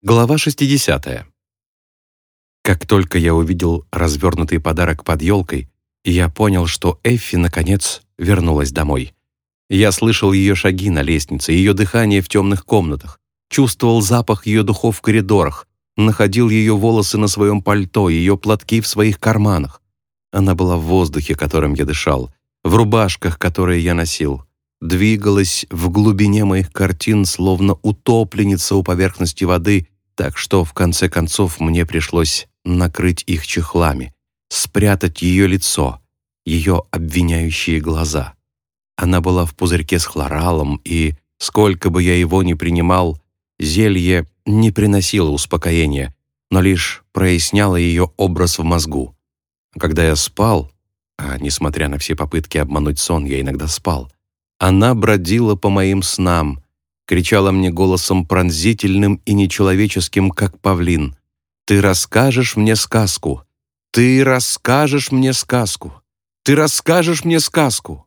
Глава 60. Как только я увидел развернутый подарок под елкой, я понял, что Эффи, наконец, вернулась домой. Я слышал ее шаги на лестнице, ее дыхание в темных комнатах, чувствовал запах ее духов в коридорах, находил ее волосы на своем пальто, ее платки в своих карманах. Она была в воздухе, которым я дышал, в рубашках, которые я носил, двигалась в глубине моих картин, словно утопленница у поверхности воды, так что в конце концов мне пришлось накрыть их чехлами, спрятать ее лицо, ее обвиняющие глаза. Она была в пузырьке с хлоралом, и, сколько бы я его ни принимал, зелье не приносило успокоения, но лишь проясняло ее образ в мозгу. Когда я спал, а несмотря на все попытки обмануть сон, я иногда спал, она бродила по моим снам, кричала мне голосом пронзительным и нечеловеческим, как павлин. «Ты расскажешь мне сказку! Ты расскажешь мне сказку! Ты расскажешь мне сказку!»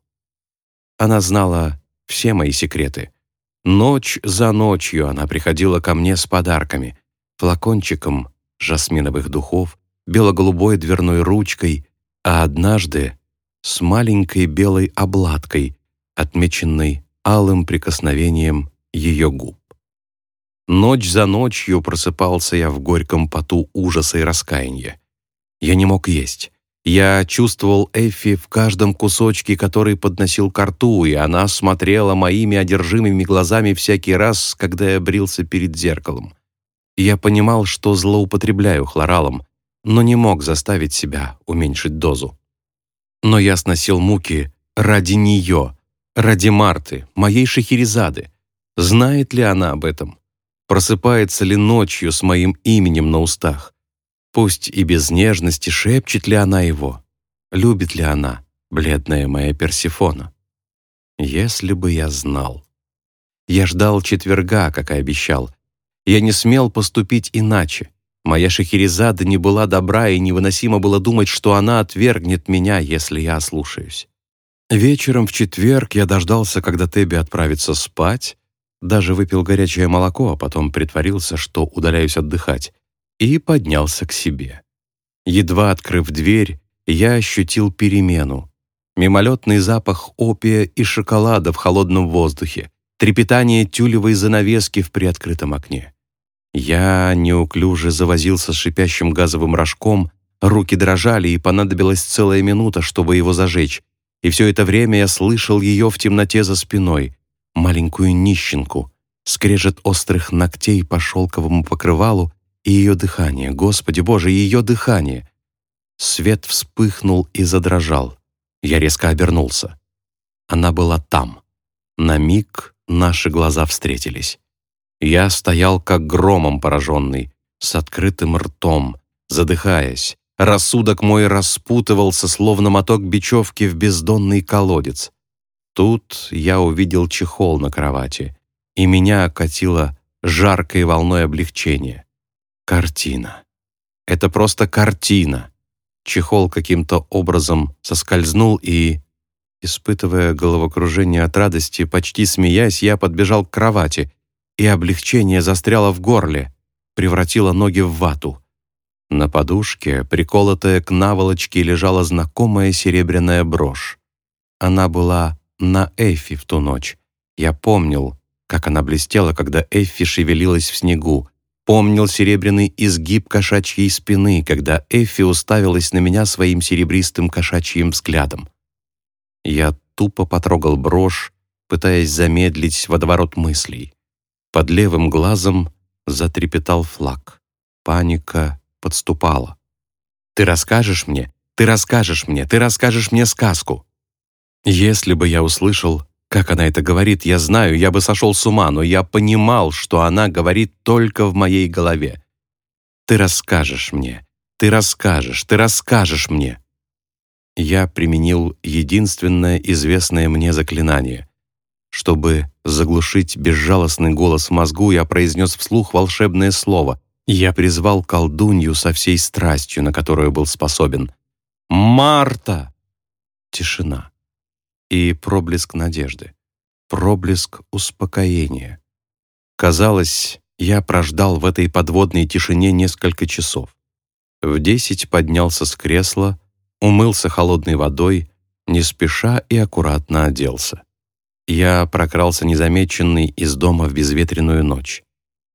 Она знала все мои секреты. Ночь за ночью она приходила ко мне с подарками, флакончиком жасминовых духов, бело-голубой дверной ручкой, а однажды с маленькой белой обладкой, отмеченной алым прикосновением ее губ. Ночь за ночью просыпался я в горьком поту ужаса и раскаяния. Я не мог есть. Я чувствовал Эффи в каждом кусочке, который подносил к рту, и она смотрела моими одержимыми глазами всякий раз, когда я брился перед зеркалом. Я понимал, что злоупотребляю хлоралом, но не мог заставить себя уменьшить дозу. Но я сносил муки ради нее, Ради Марты, моей Шахерезады. Знает ли она об этом? Просыпается ли ночью с моим именем на устах? Пусть и без нежности шепчет ли она его? Любит ли она, бледная моя Персифона? Если бы я знал. Я ждал четверга, как и обещал. Я не смел поступить иначе. Моя Шахерезада не была добра, и невыносимо было думать, что она отвергнет меня, если я ослушаюсь. Вечером в четверг я дождался, когда Тебби отправится спать, даже выпил горячее молоко, а потом притворился, что удаляюсь отдыхать, и поднялся к себе. Едва открыв дверь, я ощутил перемену. Мимолетный запах опия и шоколада в холодном воздухе, трепетание тюлевой занавески в приоткрытом окне. Я неуклюже завозился с шипящим газовым рожком, руки дрожали, и понадобилась целая минута, чтобы его зажечь, и все это время я слышал ее в темноте за спиной, маленькую нищенку, скрежет острых ногтей по шелковому покрывалу и ее дыхание, Господи Боже, ее дыхание. Свет вспыхнул и задрожал. Я резко обернулся. Она была там. На миг наши глаза встретились. Я стоял как громом пораженный, с открытым ртом, задыхаясь, Рассудок мой распутывался, словно моток бечевки в бездонный колодец. Тут я увидел чехол на кровати, и меня окатило жаркой волной облегчения. Картина. Это просто картина. Чехол каким-то образом соскользнул и... Испытывая головокружение от радости, почти смеясь, я подбежал к кровати, и облегчение застряло в горле, превратило ноги в вату. На подушке, приколотая к наволочке, лежала знакомая серебряная брошь. Она была на Эффи в ту ночь. Я помнил, как она блестела, когда Эффи шевелилась в снегу. Помнил серебряный изгиб кошачьей спины, когда Эффи уставилась на меня своим серебристым кошачьим взглядом. Я тупо потрогал брошь, пытаясь замедлить водоворот мыслей. Под левым глазом затрепетал флаг. Паника подступала. «Ты расскажешь мне? Ты расскажешь мне? Ты расскажешь мне сказку?» Если бы я услышал, как она это говорит, я знаю, я бы сошел с ума, но я понимал, что она говорит только в моей голове. «Ты расскажешь мне, ты расскажешь, ты расскажешь мне». Я применил единственное известное мне заклинание. Чтобы заглушить безжалостный голос в мозгу, я произнес вслух волшебное слово, я призвал колдунью со всей страстью, на которую был способен. «Марта!» Тишина. И проблеск надежды. Проблеск успокоения. Казалось, Я прождал в этой подводной тишине несколько часов. В десять поднялся с кресла, умылся холодной водой, не спеша и аккуратно оделся. Я прокрался незамеченный из дома в безветренную ночь.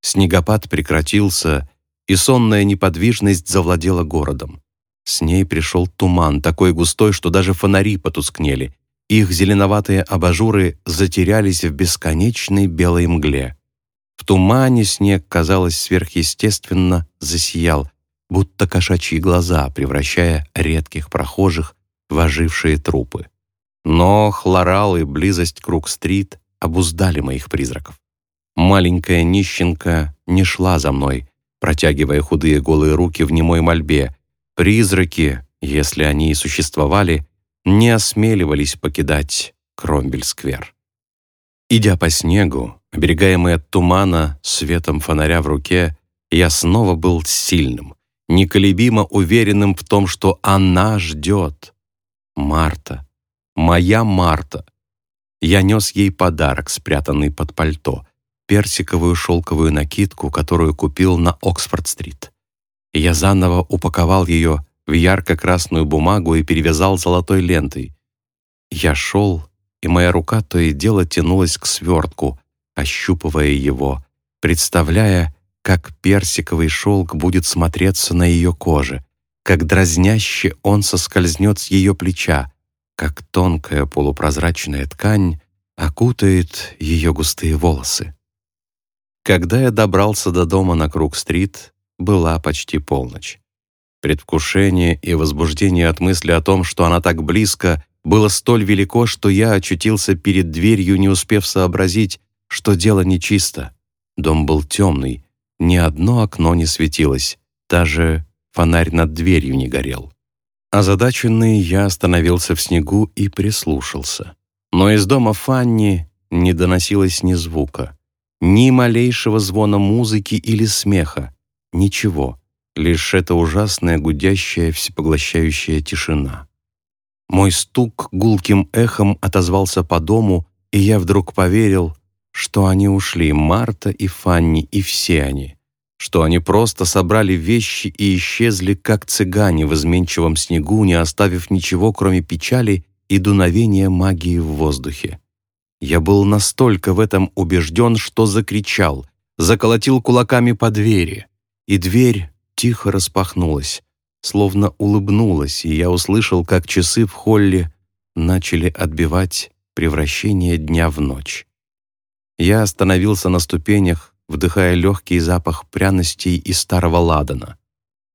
Снегопад прекратился, и сонная неподвижность завладела городом. С ней пришел туман, такой густой, что даже фонари потускнели. Их зеленоватые абажуры затерялись в бесконечной белой мгле. В тумане снег, казалось, сверхъестественно засиял, будто кошачьи глаза, превращая редких прохожих в ожившие трупы. Но хлорал и близость Круг-стрит обуздали моих призраков. Маленькая нищенка не шла за мной, протягивая худые голые руки в немой мольбе. Призраки, если они и существовали, не осмеливались покидать Кромбель-сквер. Идя по снегу, оберегаемый от тумана, светом фонаря в руке, я снова был сильным, неколебимо уверенным в том, что она ждет. Марта, моя Марта. Я нес ей подарок, спрятанный под пальто, персиковую шелковую накидку, которую купил на Оксфорд-стрит. Я заново упаковал ее в ярко-красную бумагу и перевязал золотой лентой. Я шел, и моя рука то и дело тянулась к свертку, ощупывая его, представляя, как персиковый шелк будет смотреться на ее коже, как дразняще он соскользнет с ее плеча, как тонкая полупрозрачная ткань окутает ее густые волосы. Когда я добрался до дома на Круг-стрит, была почти полночь. Предвкушение и возбуждение от мысли о том, что она так близко, было столь велико, что я очутился перед дверью, не успев сообразить, что дело нечисто. Дом был темный, ни одно окно не светилось, даже фонарь над дверью не горел. Озадаченный я остановился в снегу и прислушался. Но из дома Фанни не доносилось ни звука, ни малейшего звона музыки или смеха, ничего, лишь эта ужасная гудящая всепоглощающая тишина. Мой стук гулким эхом отозвался по дому, и я вдруг поверил, что они ушли, Марта и Фанни, и все они, что они просто собрали вещи и исчезли, как цыгане в изменчивом снегу, не оставив ничего, кроме печали и дуновения магии в воздухе. Я был настолько в этом убежден, что закричал, заколотил кулаками по двери, и дверь тихо распахнулась, словно улыбнулась, и я услышал, как часы в холле начали отбивать превращение дня в ночь. Я остановился на ступенях, вдыхая легкий запах пряностей и старого ладана.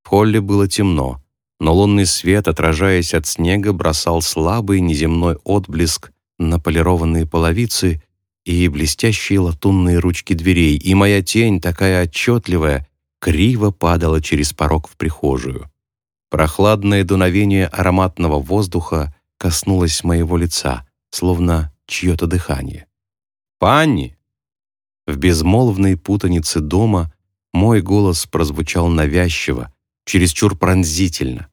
В холле было темно, но лунный свет, отражаясь от снега, бросал слабый неземной отблеск на полированные половицы и блестящие латунные ручки дверей, и моя тень, такая отчетливая, криво падала через порог в прихожую. Прохладное дуновение ароматного воздуха коснулось моего лица, словно чье-то дыхание. «Панни!» В безмолвной путанице дома мой голос прозвучал навязчиво, чересчур пронзительно.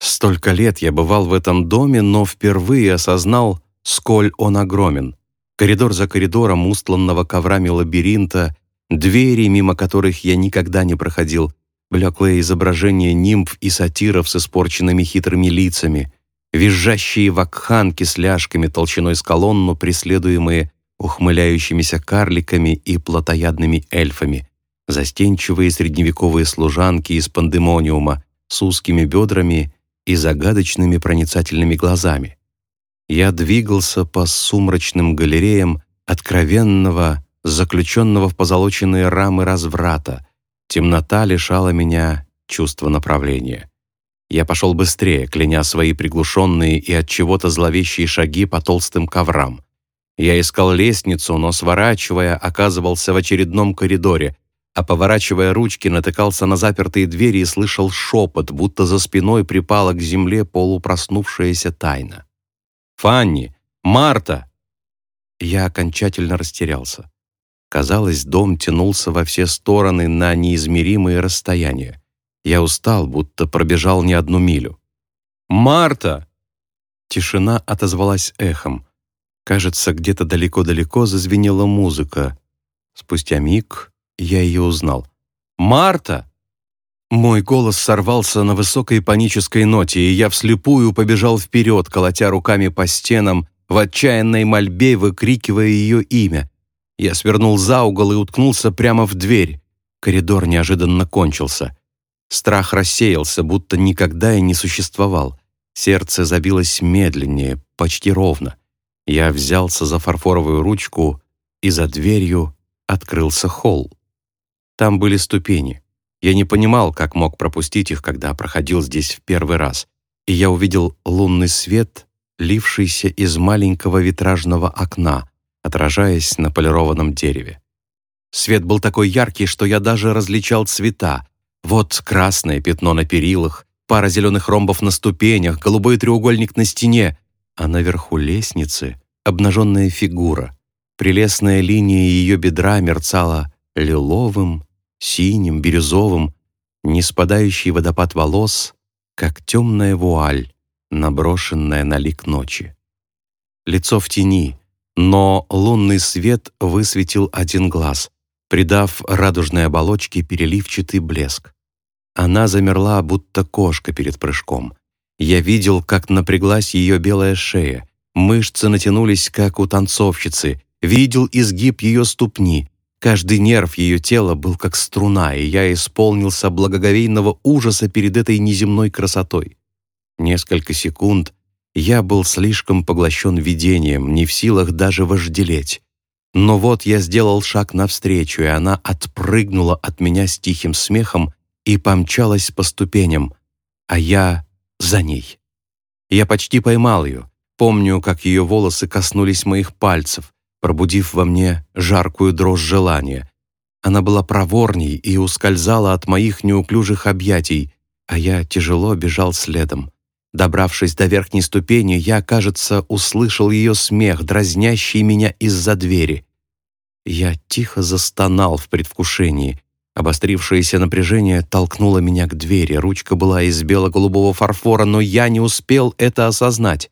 Столько лет я бывал в этом доме, но впервые осознал, сколь он огромен. Коридор за коридором, устланного коврами лабиринта, двери, мимо которых я никогда не проходил, блеклое изображение нимф и сатиров с испорченными хитрыми лицами, визжащие вакханки с ляжками толщиной с колонну, преследуемые ухмыляющимися карликами и плотоядными эльфами, застенчивые средневековые служанки из пандемониума с узкими бедрами и загадочными проницательными глазами. Я двигался по сумрачным галереям откровенного, заключенного в позолоченные рамы разврата. Темнота лишала меня чувства направления. Я пошел быстрее, кляня свои приглушенные и от чего-то зловещие шаги по толстым коврам. Я искал лестницу, но, сворачивая, оказывался в очередном коридоре, а поворачивая ручки, натыкался на запертые двери и слышал шепот, будто за спиной припала к земле полупроснувшаяся тайна. «Фанни! Марта!» Я окончательно растерялся. Казалось, дом тянулся во все стороны на неизмеримые расстояния. Я устал, будто пробежал не одну милю. «Марта!» Тишина отозвалась эхом. Кажется, где-то далеко-далеко зазвенела музыка. Спустя миг я ее узнал. «Марта!» Мой голос сорвался на высокой панической ноте, и я вслепую побежал вперед, колотя руками по стенам, в отчаянной мольбе выкрикивая ее имя. Я свернул за угол и уткнулся прямо в дверь. Коридор неожиданно кончился. Страх рассеялся, будто никогда и не существовал. Сердце забилось медленнее, почти ровно. Я взялся за фарфоровую ручку, и за дверью открылся холл. Там были ступени. Я не понимал, как мог пропустить их, когда проходил здесь в первый раз. И я увидел лунный свет, лившийся из маленького витражного окна, отражаясь на полированном дереве. Свет был такой яркий, что я даже различал цвета. Вот красное пятно на перилах, пара зеленых ромбов на ступенях, голубой треугольник на стене, а наверху лестницы обнаженная фигура. Прелестная линия ее бедра мерцала лиловым, синим, бирюзовым, не спадающий водопад волос, как темная вуаль, наброшенная на лик ночи. Лицо в тени, но лунный свет высветил один глаз, придав радужной оболочке переливчатый блеск. Она замерла, будто кошка перед прыжком. Я видел, как напряглась ее белая шея, мышцы натянулись, как у танцовщицы, видел изгиб ее ступни, Каждый нерв ее тела был как струна, и я исполнился благоговейного ужаса перед этой неземной красотой. Несколько секунд я был слишком поглощен видением, не в силах даже вожделеть. Но вот я сделал шаг навстречу, и она отпрыгнула от меня с тихим смехом и помчалась по ступеням, а я за ней. Я почти поймал ее, помню, как ее волосы коснулись моих пальцев, пробудив во мне жаркую дрожь желания. Она была проворней и ускользала от моих неуклюжих объятий, а я тяжело бежал следом. Добравшись до верхней ступени, я, кажется, услышал ее смех, дразнящий меня из-за двери. Я тихо застонал в предвкушении. Обострившееся напряжение толкнуло меня к двери. Ручка была из бело-голубого фарфора, но я не успел это осознать.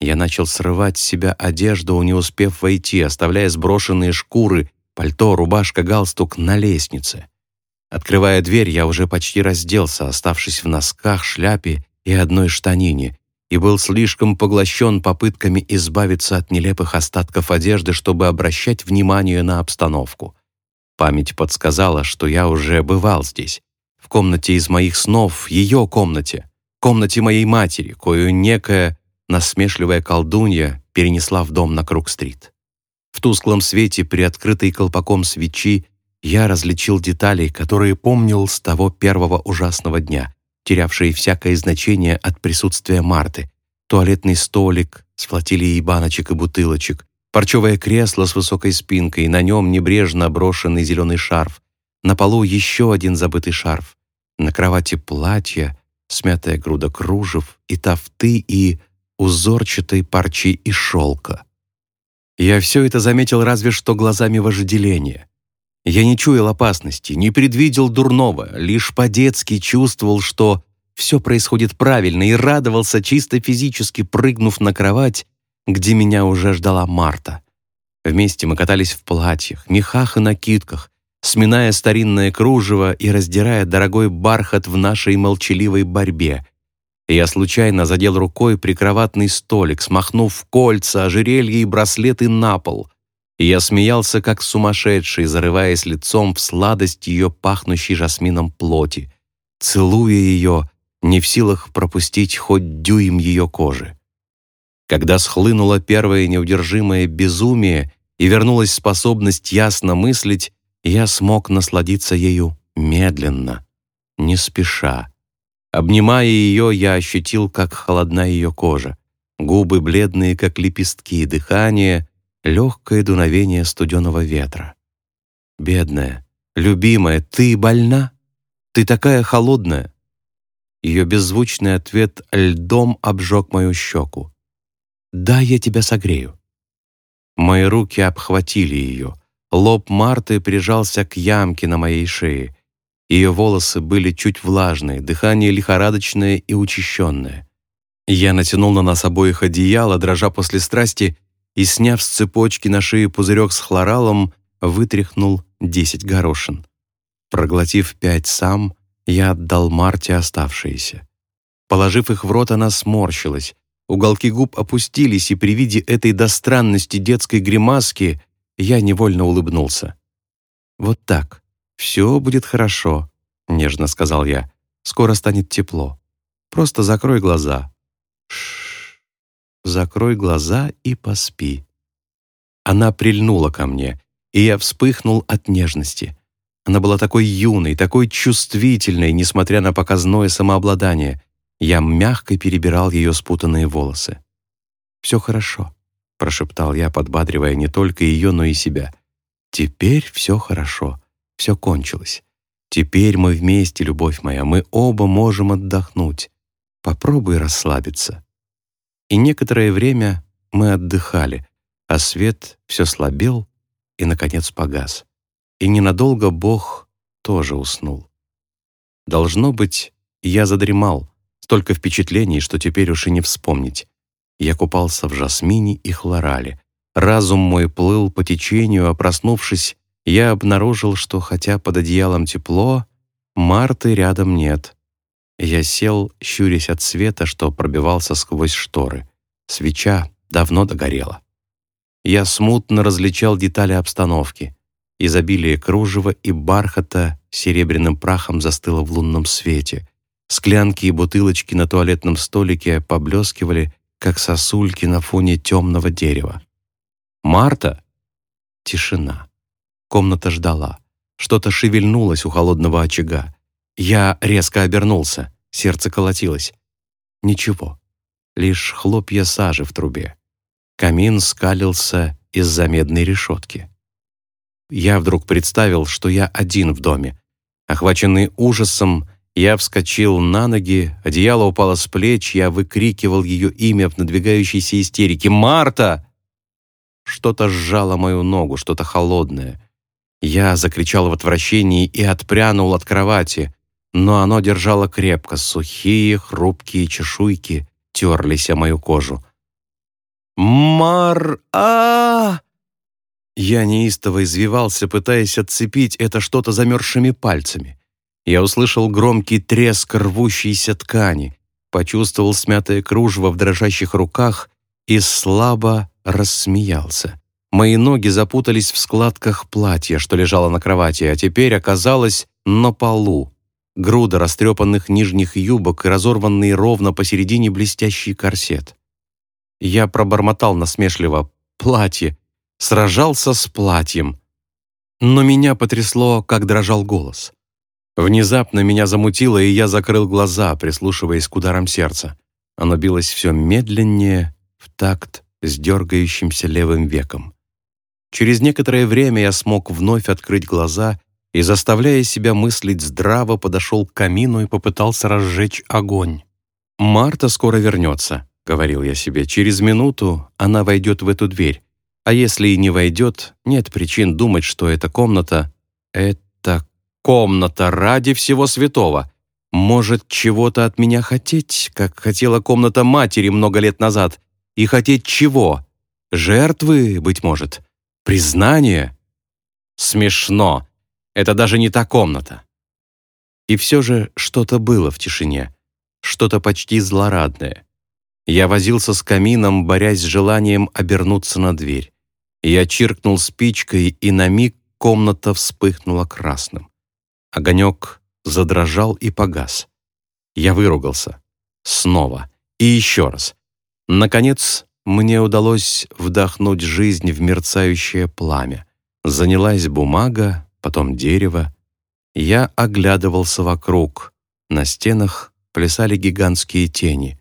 Я начал срывать с себя одежду, не успев войти, оставляя сброшенные шкуры, пальто, рубашка, галстук на лестнице. Открывая дверь, я уже почти разделся, оставшись в носках, шляпе и одной штанине, и был слишком поглощен попытками избавиться от нелепых остатков одежды, чтобы обращать внимание на обстановку. Память подсказала, что я уже бывал здесь, в комнате из моих снов, ее комнате, комнате моей матери, кою некая насмешливая колдунья перенесла в дом на Круг-стрит. В тусклом свете, приоткрытой колпаком свечи, я различил детали, которые помнил с того первого ужасного дня, терявшие всякое значение от присутствия Марты. Туалетный столик с флотилией баночек и бутылочек, парчевое кресло с высокой спинкой, на нем небрежно брошенный зеленый шарф, на полу еще один забытый шарф, на кровати платье, смятая груда кружев и тафты и узорчатой парчи и шелка. Я все это заметил разве что глазами вожделения. Я не чуял опасности, не предвидел дурного, лишь по-детски чувствовал, что все происходит правильно и радовался чисто физически, прыгнув на кровать, где меня уже ждала Марта. Вместе мы катались в платьях, мехах и накидках, сминая старинное кружево и раздирая дорогой бархат в нашей молчаливой борьбе, я случайно задел рукой прикроватный столик, смахнув кольца, ожерелья и браслеты на пол. И я смеялся, как сумасшедший, зарываясь лицом в сладость ее пахнущей жасмином плоти, целуя ее, не в силах пропустить хоть дюйм ее кожи. Когда схлынуло первое неудержимое безумие и вернулась способность ясно мыслить, я смог насладиться ею медленно, не спеша, Обнимая ее, я ощутил, как холодна ее кожа. Губы бледные, как лепестки, дыхание — легкое дуновение студеного ветра. «Бедная, любимая, ты больна? Ты такая холодная!» Ее беззвучный ответ льдом обжег мою щеку. «Да, я тебя согрею». Мои руки обхватили ее. Лоб Марты прижался к ямке на моей шее. Ее волосы были чуть влажные, дыхание лихорадочное и учащенное. Я натянул на нас обоих одеяло, дрожа после страсти, и, сняв с цепочки на шее пузырек с хлоралом, вытряхнул десять горошин. Проглотив пять сам, я отдал Марте оставшиеся. Положив их в рот, она сморщилась. Уголки губ опустились, и при виде этой до странности детской гримаски я невольно улыбнулся. «Вот так. Все будет хорошо», — нежно сказал я. «Скоро станет тепло. Просто закрой глаза». Шш. Закрой глаза и поспи. Она прильнула ко мне, и я вспыхнул от нежности. Она была такой юной, такой чувствительной, несмотря на показное самообладание. Я мягко перебирал ее спутанные волосы. «Все хорошо», — прошептал я, подбадривая не только ее, но и себя. «Теперь все хорошо, все кончилось. Теперь мы вместе, любовь моя, мы оба можем отдохнуть. Попробуй расслабиться». И некоторое время мы отдыхали, а свет все слабел и, наконец, погас. И ненадолго Бог тоже уснул. Должно быть, я задремал, столько впечатлений, что теперь уж и не вспомнить. Я купался в жасмине и хлорале. Разум мой плыл по течению, а проснувшись, я обнаружил, что хотя под одеялом тепло, Марты рядом нет. Я сел, щурясь от света, что пробивался сквозь шторы. Свеча давно догорела. Я смутно различал детали обстановки. Изобилие кружева и бархата серебряным прахом застыло в лунном свете. Склянки и бутылочки на туалетном столике поблескивали, как сосульки на фоне темного дерева. «Марта?» Тишина. Комната ждала. Что-то шевельнулось у холодного очага. Я резко обернулся. Сердце колотилось. Ничего. Лишь хлопья сажи в трубе. Камин скалился из-за медной решетки. Я вдруг представил, что я один в доме. Охваченный ужасом, я вскочил на ноги, одеяло упало с плеч, я выкрикивал ее имя в надвигающейся истерике. «Марта!» Что-то сжало мою ногу, что-то холодное. Я закричал в отвращении и отпрянул от кровати, но оно держало крепко, сухие, хрупкие чешуйки терлись о мою кожу. Мар... а Я неистово извивался, пытаясь отцепить это что-то замерзшими пальцами. Я услышал громкий треск рвущейся ткани, почувствовал смятое кружево в дрожащих руках и слабо рассмеялся. Мои ноги запутались в складках платья, что лежало на кровати, а теперь оказалось на полу. Груда растрепанных нижних юбок и разорванный ровно посередине блестящий корсет. Я пробормотал насмешливо «платье», сражался с платьем. Но меня потрясло, как дрожал голос. Внезапно меня замутило, и я закрыл глаза, прислушиваясь к ударам сердца. Оно билось все медленнее, в такт с дергающимся левым веком. Через некоторое время я смог вновь открыть глаза и, заставляя себя мыслить здраво, подошел к камину и попытался разжечь огонь. Марта скоро вернется. — говорил я себе, — «через минуту она войдет в эту дверь. А если и не войдет, нет причин думать, что эта комната — это комната ради всего святого. Может, чего-то от меня хотеть, как хотела комната матери много лет назад. И хотеть чего? Жертвы, быть может? Признание? Смешно. Это даже не та комната. И все же что-то было в тишине, что-то почти злорадное. Я возился с камином, борясь с желанием обернуться на дверь. Я чиркнул спичкой, и на миг комната вспыхнула красным. Огонек задрожал и погас. Я выругался. Снова. И еще раз. Наконец, мне удалось вдохнуть жизнь в мерцающее пламя. Занялась бумага, потом дерево. Я оглядывался вокруг. На стенах плясали гигантские тени.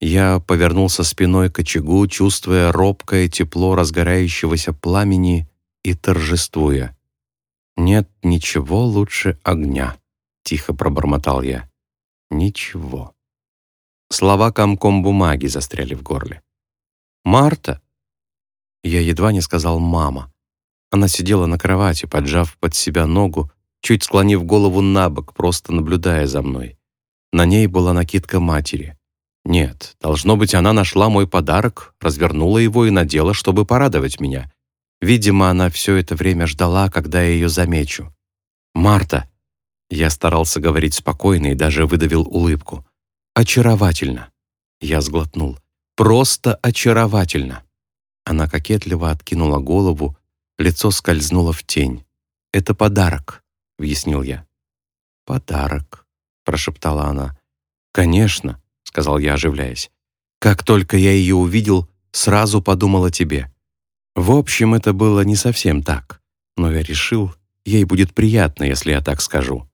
Я повернулся спиной к очагу, чувствуя робкое тепло разгорающегося пламени и торжествуя. «Нет ничего лучше огня», — тихо пробормотал я. «Ничего». Слова комком бумаги застряли в горле. «Марта?» Я едва не сказал «мама». Она сидела на кровати, поджав под себя ногу, чуть склонив голову на бок, просто наблюдая за мной. На ней была накидка матери. Нет, должно быть, она нашла мой подарок, развернула его и надела, чтобы порадовать меня. Видимо, она все это время ждала, когда я ее замечу. «Марта!» Я старался говорить спокойно и даже выдавил улыбку. «Очаровательно!» Я сглотнул. «Просто очаровательно!» Она кокетливо откинула голову, лицо скользнуло в тень. «Это подарок», — объяснил я. «Подарок», — прошептала она. «Конечно», — сказал я, оживляясь. «Как только я ее увидел, сразу подумал о тебе. В общем, это было не совсем так, но я решил, ей будет приятно, если я так скажу.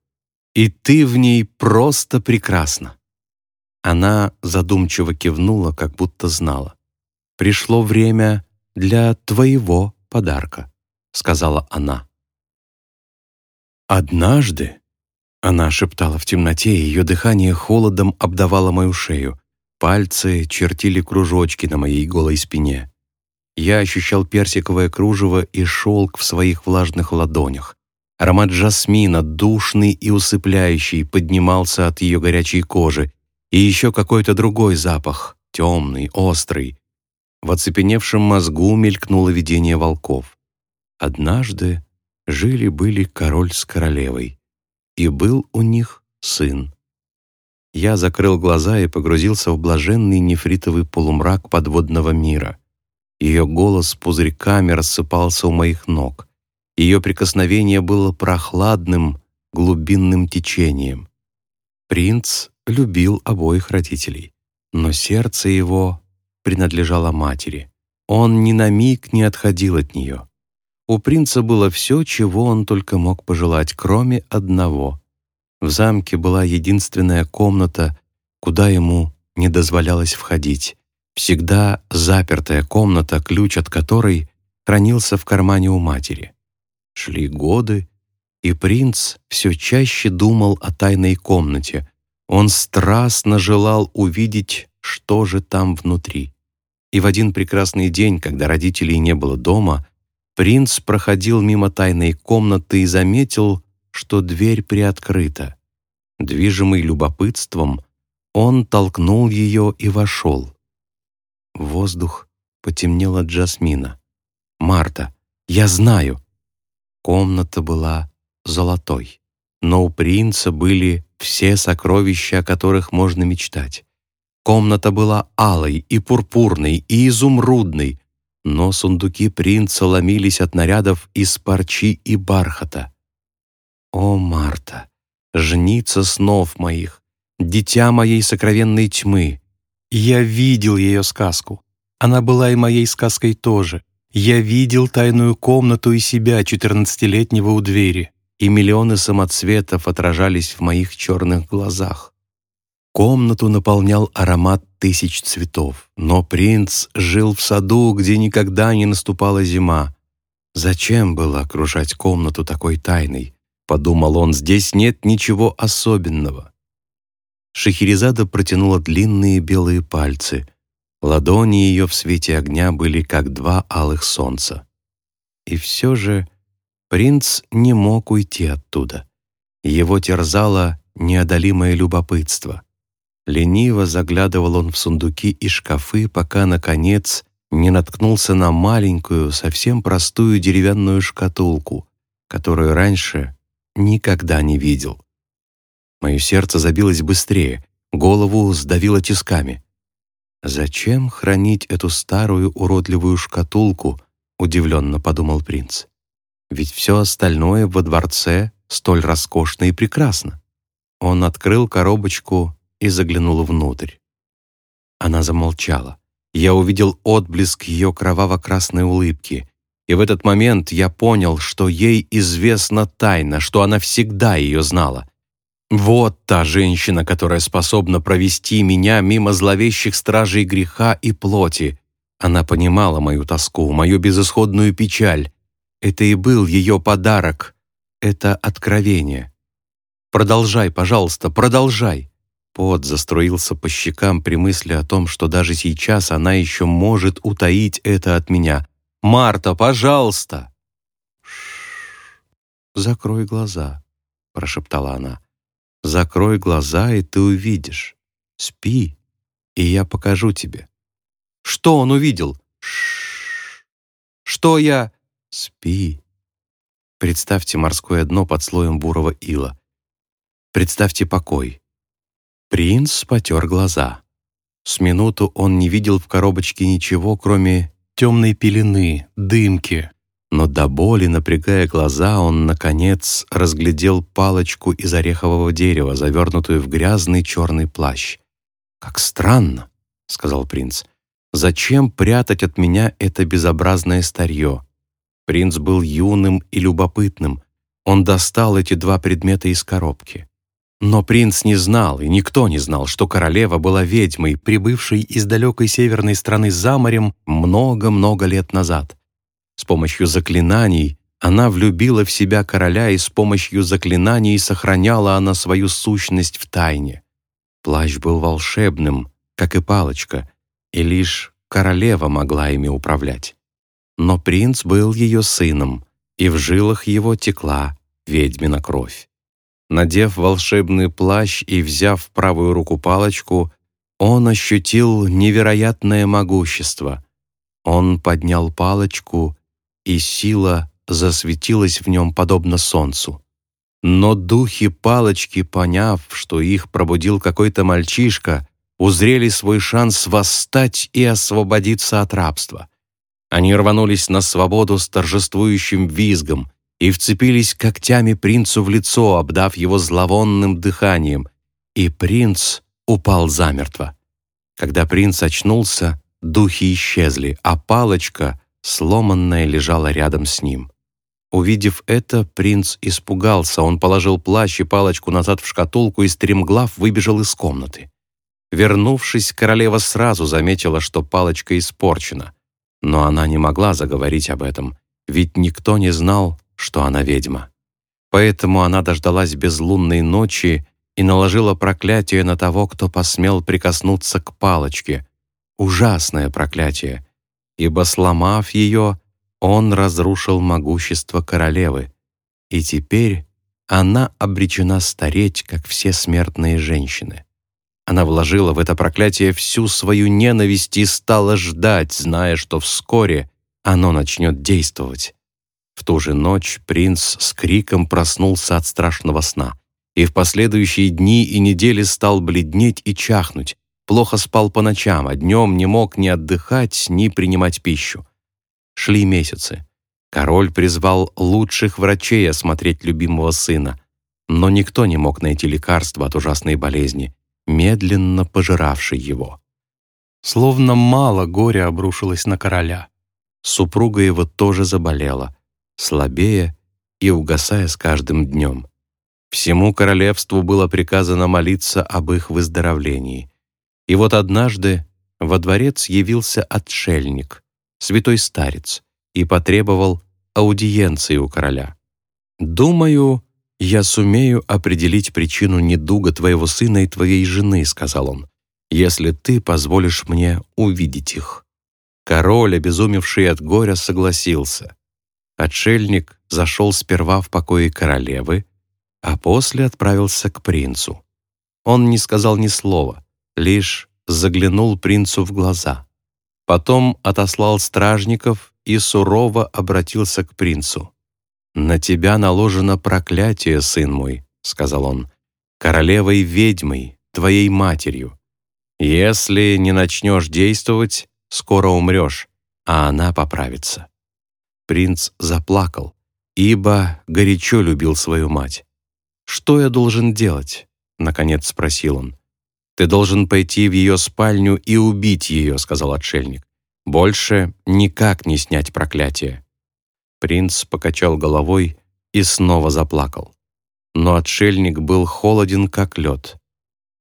И ты в ней просто прекрасна». Она задумчиво кивнула, как будто знала. «Пришло время для твоего подарка», — сказала она. «Однажды», — она шептала в темноте, ее дыхание холодом обдавало мою шею, пальцы чертили кружочки на моей голой спине. Я ощущал персиковое кружево и шелк в своих влажных ладонях. Аромат жасмина, душный и усыпляющий, поднимался от ее горячей кожи, и еще какой-то другой запах, темный, острый. В оцепеневшем мозгу мелькнуло видение волков. Однажды жили-были король с королевой, и был у них сын. Я закрыл глаза и погрузился в блаженный нефритовый полумрак подводного мира. Ее голос пузырьками рассыпался у моих ног. Ее прикосновение было прохладным, глубинным течением. Принц любил обоих родителей, но сердце его принадлежало матери. Он ни на миг не отходил от нее. У принца было все, чего он только мог пожелать, кроме одного. В замке была единственная комната, куда ему не дозволялось входить. Всегда запертая комната, ключ от которой хранился в кармане у матери. Шли годы, и принц все чаще думал о тайной комнате. Он страстно желал увидеть, что же там внутри. И в один прекрасный день, когда родителей не было дома, Принц проходил мимо тайной комнаты и заметил, что дверь приоткрыта. Движимый любопытством, он толкнул ее и вошел. Воздух потемнел от жасмина. «Марта, я знаю!» Комната была золотой, но у принца были все сокровища, о которых можно мечтать. Комната была алой и пурпурной и изумрудной, но сундуки принца ломились от нарядов из парчи и бархата. О, Марта, жница снов моих, дитя моей сокровенной тьмы! Я видел ее сказку. Она была и моей сказкой тоже. Я видел тайную комнату и себя, четырнадцатилетнего у двери, и миллионы самоцветов отражались в моих черных глазах. Комнату наполнял аромат тысяч цветов, но принц жил в саду, где никогда не наступала зима. Зачем было окружать комнату такой тайной? Подумал он, здесь нет ничего особенного. Шахерезада протянула длинные белые пальцы. Ладони ее в свете огня были как два алых солнца. И все же принц не мог уйти оттуда. Его терзало неодолимое любопытство. Лениво заглядывал он в сундуки и шкафы, пока, наконец, не наткнулся на маленькую, совсем простую деревянную шкатулку, которую раньше никогда не видел. Мое сердце забилось быстрее, голову сдавило тисками. «Зачем хранить эту старую уродливую шкатулку?» — удивленно подумал принц. «Ведь все остальное во дворце столь роскошно и прекрасно». Он открыл коробочку и заглянула внутрь. Она замолчала. Я увидел отблеск ее кроваво-красной улыбки, и в этот момент я понял, что ей известна тайна, что она всегда ее знала. Вот та женщина, которая способна провести меня мимо зловещих стражей греха и плоти. Она понимала мою тоску, мою безысходную печаль. Это и был ее подарок. Это откровение. Продолжай, пожалуйста, продолжай. Пот заструился по щекам при мысли о том, что даже сейчас она еще может утаить это от меня. «Марта, пожалуйста!» «Закрой глаза», — прошептала она. «Закрой глаза, и ты увидишь. Спи, и я покажу тебе». «Что он увидел?» «Что я...» спи. Представьте морское дно под слоем бурого ила. Представьте покой. Принц потер глаза. С минуту он не видел в коробочке ничего, кроме темной пелены, дымки. Но до боли, напрягая глаза, он, наконец, разглядел палочку из орехового дерева, завернутую в грязный черный плащ. «Как странно», — сказал принц. «Зачем прятать от меня это безобразное старье?» Принц был юным и любопытным. Он достал эти два предмета из коробки. Но принц не знал, и никто не знал, что королева была ведьмой, прибывшей из далекой северной страны за морем много-много лет назад. С помощью заклинаний она влюбила в себя короля, и с помощью заклинаний сохраняла она свою сущность в тайне. Плащ был волшебным, как и палочка, и лишь королева могла ими управлять. Но принц был ее сыном, и в жилах его текла ведьмина кровь. Надев волшебный плащ и взяв в правую руку палочку, он ощутил невероятное могущество. Он поднял палочку, и сила засветилась в нем подобно солнцу. Но духи палочки, поняв, что их пробудил какой-то мальчишка, узрели свой шанс восстать и освободиться от рабства. Они рванулись на свободу с торжествующим визгом, и вцепились когтями принцу в лицо, обдав его зловонным дыханием, и принц упал замертво. Когда принц очнулся, духи исчезли, а палочка, сломанная, лежала рядом с ним. Увидев это, принц испугался, он положил плащ и палочку назад в шкатулку и стремглав выбежал из комнаты. Вернувшись, королева сразу заметила, что палочка испорчена, но она не могла заговорить об этом, ведь никто не знал, что она ведьма. Поэтому она дождалась безлунной ночи и наложила проклятие на того, кто посмел прикоснуться к палочке. Ужасное проклятие, ибо, сломав ее, он разрушил могущество королевы, и теперь она обречена стареть, как все смертные женщины. Она вложила в это проклятие всю свою ненависть и стала ждать, зная, что вскоре оно начнет действовать. В ту же ночь принц с криком проснулся от страшного сна и в последующие дни и недели стал бледнеть и чахнуть, плохо спал по ночам, а днем не мог ни отдыхать, ни принимать пищу. Шли месяцы. Король призвал лучших врачей осмотреть любимого сына, но никто не мог найти лекарства от ужасной болезни, медленно пожиравшей его. Словно мало горя обрушилось на короля. Супруга его тоже заболела, слабея и угасая с каждым днем. Всему королевству было приказано молиться об их выздоровлении. И вот однажды во дворец явился отшельник, святой старец, и потребовал аудиенции у короля. «Думаю, я сумею определить причину недуга твоего сына и твоей жены», — сказал он, «если ты позволишь мне увидеть их». Король, обезумевший от горя, согласился. Отшельник зашел сперва в покои королевы, а после отправился к принцу. Он не сказал ни слова, лишь заглянул принцу в глаза. Потом отослал стражников и сурово обратился к принцу. «На тебя наложено проклятие, сын мой», — сказал он, «королевой-ведьмой, твоей матерью. Если не начнешь действовать, скоро умрешь, а она поправится». Принц заплакал, ибо горячо любил свою мать. «Что я должен делать?» — наконец спросил он. «Ты должен пойти в ее спальню и убить ее», — сказал отшельник. «Больше никак не снять проклятие». Принц покачал головой и снова заплакал. Но отшельник был холоден, как лед.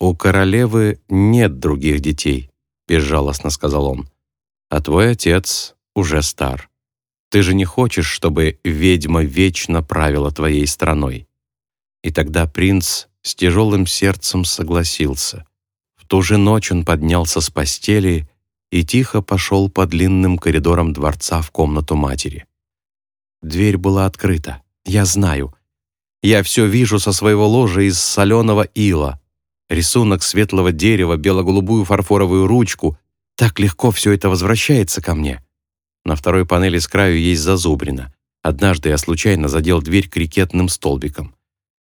«У королевы нет других детей», — безжалостно сказал он. «А твой отец уже стар». Ты же не хочешь, чтобы ведьма вечно правила твоей страной». И тогда принц с тяжелым сердцем согласился. В ту же ночь он поднялся с постели и тихо пошел по длинным коридорам дворца в комнату матери. Дверь была открыта. Я знаю. Я все вижу со своего ложа из соленого ила. Рисунок светлого дерева, бело-голубую фарфоровую ручку. Так легко все это возвращается ко мне. На второй панели с краю есть зазубрина. Однажды я случайно задел дверь крикетным столбиком.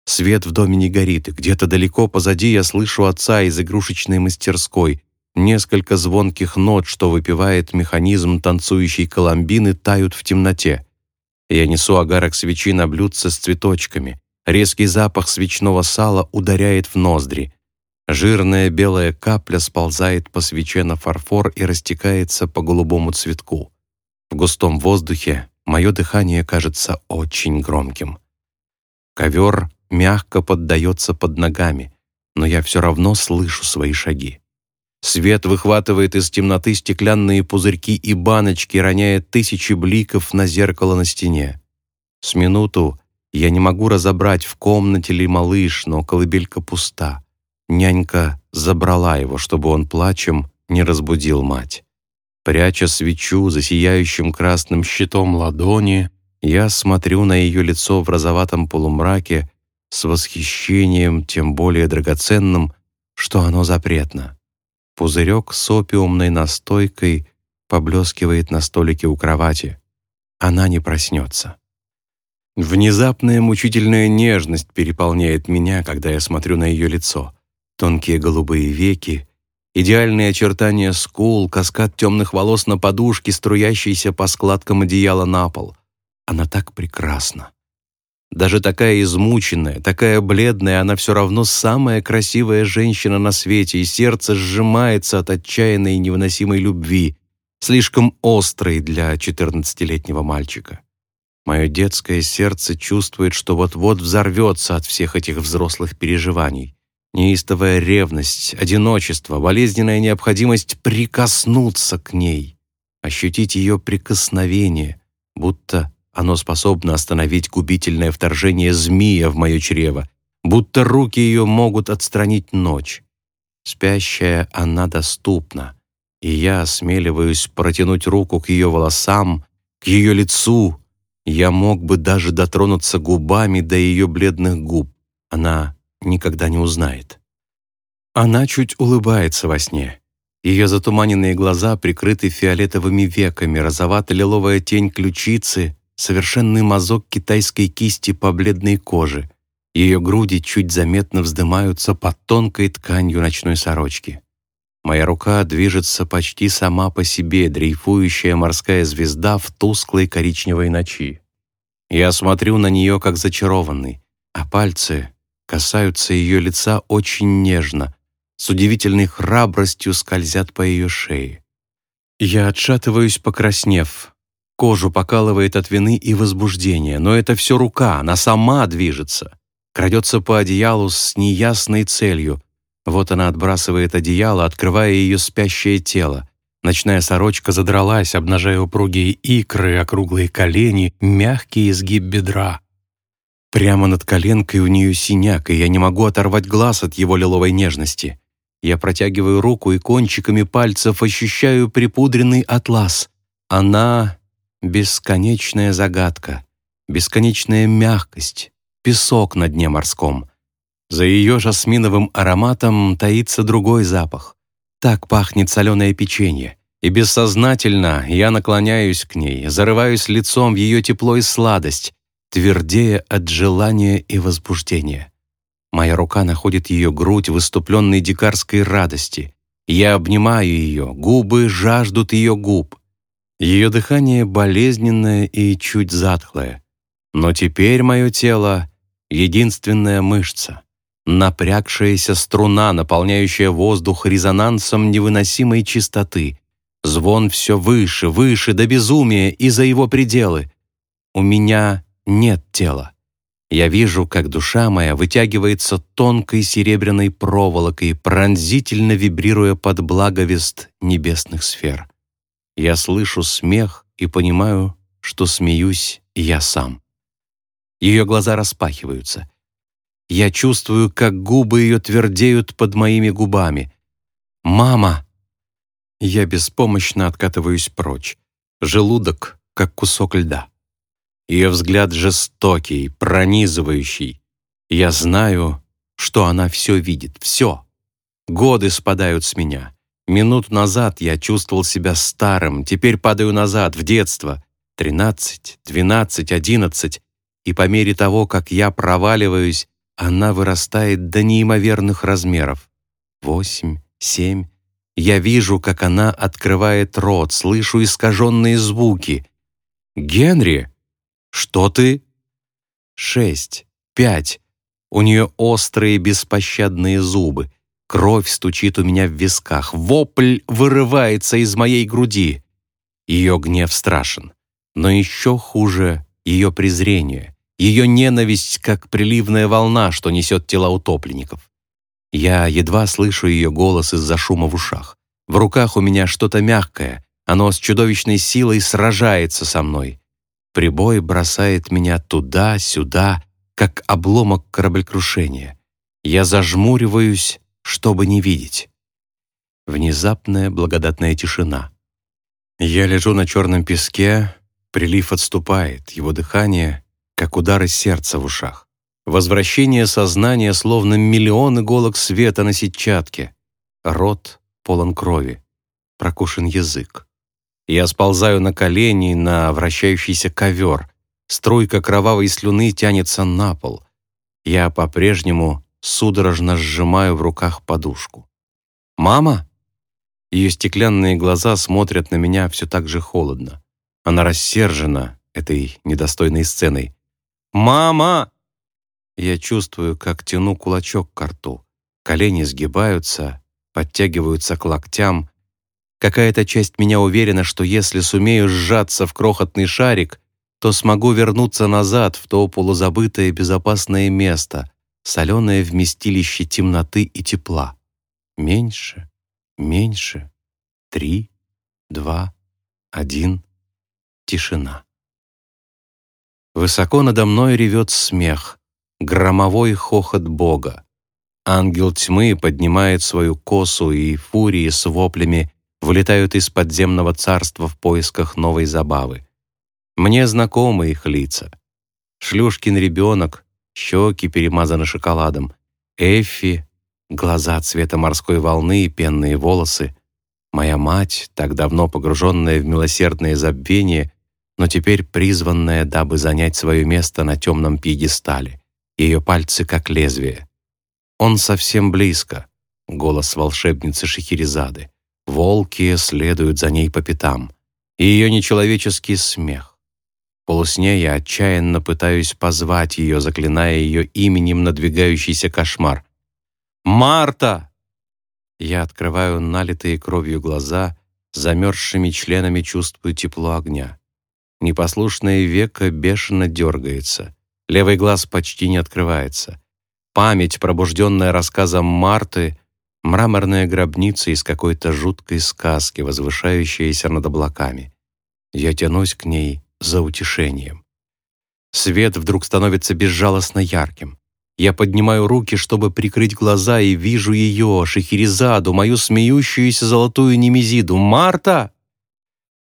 Свет в доме не горит, и где-то далеко позади я слышу отца из игрушечной мастерской. Несколько звонких нот, что выпивает механизм танцующей коломбины, тают в темноте. Я несу агарок свечи на блюдце с цветочками. Резкий запах свечного сала ударяет в ноздри. Жирная белая капля сползает по свече на фарфор и растекается по голубому цветку. В густом воздухе мое дыхание кажется очень громким. Ковер мягко поддается под ногами, но я все равно слышу свои шаги. Свет выхватывает из темноты стеклянные пузырьки и баночки, роняя тысячи бликов на зеркало на стене. С минуту я не могу разобрать, в комнате ли малыш, но колыбелька пуста. Нянька забрала его, чтобы он плачем не разбудил мать. Пряча свечу за сияющим красным щитом ладони, я смотрю на ее лицо в розоватом полумраке с восхищением, тем более драгоценным, что оно запретно. Пузырек с опиумной настойкой поблескивает на столике у кровати. Она не проснется. Внезапная мучительная нежность переполняет меня, когда я смотрю на ее лицо. Тонкие голубые веки, идеальные очертания скул, каскад темных волос на подушке, струящийся по складкам одеяла на пол. Она так прекрасна. Даже такая измученная, такая бледная, она все равно самая красивая женщина на свете, и сердце сжимается от отчаянной и невыносимой любви, слишком острой для четырнадцатилетнего мальчика. Мое детское сердце чувствует, что вот-вот взорвется от всех этих взрослых переживаний. Неистовая ревность, одиночество, болезненная необходимость прикоснуться к ней, ощутить ее прикосновение, будто оно способно остановить губительное вторжение змея в мое чрево, будто руки ее могут отстранить ночь. Спящая она доступна, и я осмеливаюсь протянуть руку к ее волосам, к ее лицу. Я мог бы даже дотронуться губами до ее бледных губ. Она никогда не узнает. Она чуть улыбается во сне. Ее затуманенные глаза прикрыты фиолетовыми веками, розовато-лиловая тень ключицы совершенный мазок китайской кисти по бледной коже. Ее груди чуть заметно вздымаются под тонкой тканью ночной сорочки. Моя рука движется почти сама по себе, дрейфующая морская звезда в тусклой коричневой ночи. Я смотрю на нее как зачарованный, а пальцы касаются ее лица очень нежно, с удивительной храбростью скользят по ее шее. Я отшатываюсь, покраснев, Кожу покалывает от вины и возбуждения, но это все рука, она сама движется. Крадется по одеялу с неясной целью. Вот она отбрасывает одеяло, открывая ее спящее тело. Ночная сорочка задралась, обнажая упругие икры, округлые колени, мягкий изгиб бедра. Прямо над коленкой у нее синяк, и я не могу оторвать глаз от его лиловой нежности. Я протягиваю руку и кончиками пальцев ощущаю припудренный атлас. Она Бесконечная загадка, бесконечная мягкость, песок на дне морском. За ее жасминовым ароматом таится другой запах. Так пахнет соленое печенье. И бессознательно я наклоняюсь к ней, зарываюсь лицом в ее тепло и сладость, твердее от желания и возбуждения. Моя рука находит ее грудь в иступленной дикарской радости. Я обнимаю ее, губы жаждут ее губ. Ее дыхание болезненное и чуть затхлое. Но теперь мое тело — единственная мышца, напрягшаяся струна, наполняющая воздух резонансом невыносимой чистоты. Звон все выше, выше, до безумия и за его пределы. У меня нет тела. Я вижу, как душа моя вытягивается тонкой серебряной проволокой, пронзительно вибрируя под благовест небесных сфер. Я слышу смех и понимаю, что смеюсь я сам. Ее глаза распахиваются. Я чувствую, как губы ее твердеют под моими губами. «Мама!» Я беспомощно откатываюсь прочь. Желудок, как кусок льда. Ее взгляд жестокий, пронизывающий. Я знаю, что она все видит, все. Годы спадают с меня. Минут назад я чувствовал себя старым, теперь падаю назад, в детство. Тринадцать, двенадцать, одиннадцать. И по мере того, как я проваливаюсь, она вырастает до неимоверных размеров. Восемь, семь. Я вижу, как она открывает рот, слышу искаженные звуки. «Генри, что ты?» Шесть, пять. У нее острые беспощадные зубы. Кровь стучит у меня в висках. Вопль вырывается из моей груди. Ее гнев страшен. Но еще хуже ее презрение. Ее ненависть, как приливная волна, что несет тела утопленников. Я едва слышу ее голос из-за шума в ушах. В руках у меня что-то мягкое. Оно с чудовищной силой сражается со мной. Прибой бросает меня туда-сюда, как обломок кораблекрушения. Я зажмуриваюсь, чтобы не видеть. Внезапная благодатная тишина. Я лежу на черном песке, прилив отступает, его дыхание, как удары сердца в ушах. Возвращение сознания, словно миллион иголок света на сетчатке. Рот полон крови, прокушен язык. Я сползаю на колени на вращающийся ковер, Струйка кровавой слюны тянется на пол. Я по-прежнему судорожно сжимаю в руках подушку. «Мама?» Ее стеклянные глаза смотрят на меня все так же холодно. Она рассержена этой недостойной сценой. «Мама!» Я чувствую, как тяну кулачок к рту. Колени сгибаются, подтягиваются к локтям. Какая-то часть меня уверена, что если сумею сжаться в крохотный шарик, то смогу вернуться назад в то полузабытое безопасное место, соленое вместилище темноты и тепла. Меньше, меньше, три, два, один, тишина. Высоко надо мной ревет смех, громовой хохот Бога. Ангел тьмы поднимает свою косу, и фурии с воплями вылетают из подземного царства в поисках новой забавы. Мне знакомы их лица. Шлюшкин ребенок, щеки перемазаны шоколадом, Эффи, глаза цвета морской волны и пенные волосы, моя мать, так давно погруженная в милосердное забвение, но теперь призванная, дабы занять свое место на темном пьедестале, ее пальцы как лезвие. Он совсем близко, голос волшебницы Шахерезады. Волки следуют за ней по пятам. И ее нечеловеческий смех полусне я отчаянно пытаюсь позвать ее, заклиная ее именем надвигающийся кошмар. «Марта!» Я открываю налитые кровью глаза, замерзшими членами чувствую тепло огня. Непослушное веко бешено дергается, левый глаз почти не открывается. Память, пробужденная рассказом Марты, мраморная гробница из какой-то жуткой сказки, возвышающаяся над облаками. Я тянусь к ней, за утешением. Свет вдруг становится безжалостно ярким. Я поднимаю руки, чтобы прикрыть глаза, и вижу ее, Шахерезаду, мою смеющуюся золотую немезиду. «Марта!»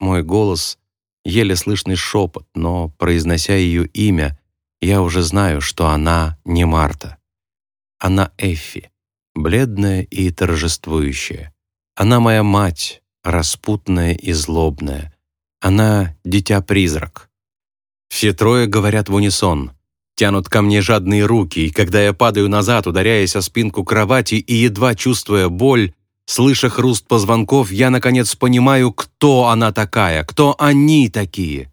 Мой голос — еле слышный шепот, но, произнося ее имя, я уже знаю, что она не Марта. Она Эффи, бледная и торжествующая. Она моя мать, распутная и злобная. Она — дитя-призрак. Все трое говорят в унисон, тянут ко мне жадные руки, и когда я падаю назад, ударяясь о спинку кровати и едва чувствуя боль, слыша хруст позвонков, я, наконец, понимаю, кто она такая, кто они такие.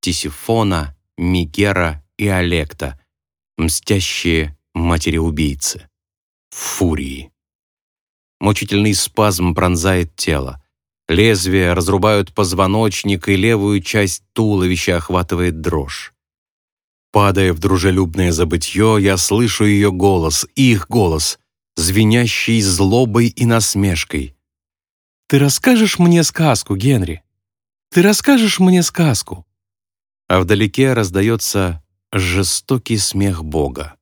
Тисифона, Мигера и Олекта, мстящие матери-убийцы. Фурии. Мучительный спазм пронзает тело. Лезвия разрубают позвоночник, и левую часть туловища охватывает дрожь. Падая в дружелюбное забытье, я слышу ее голос, их голос, звенящий злобой и насмешкой. «Ты расскажешь мне сказку, Генри? Ты расскажешь мне сказку?» А вдалеке раздается жестокий смех Бога.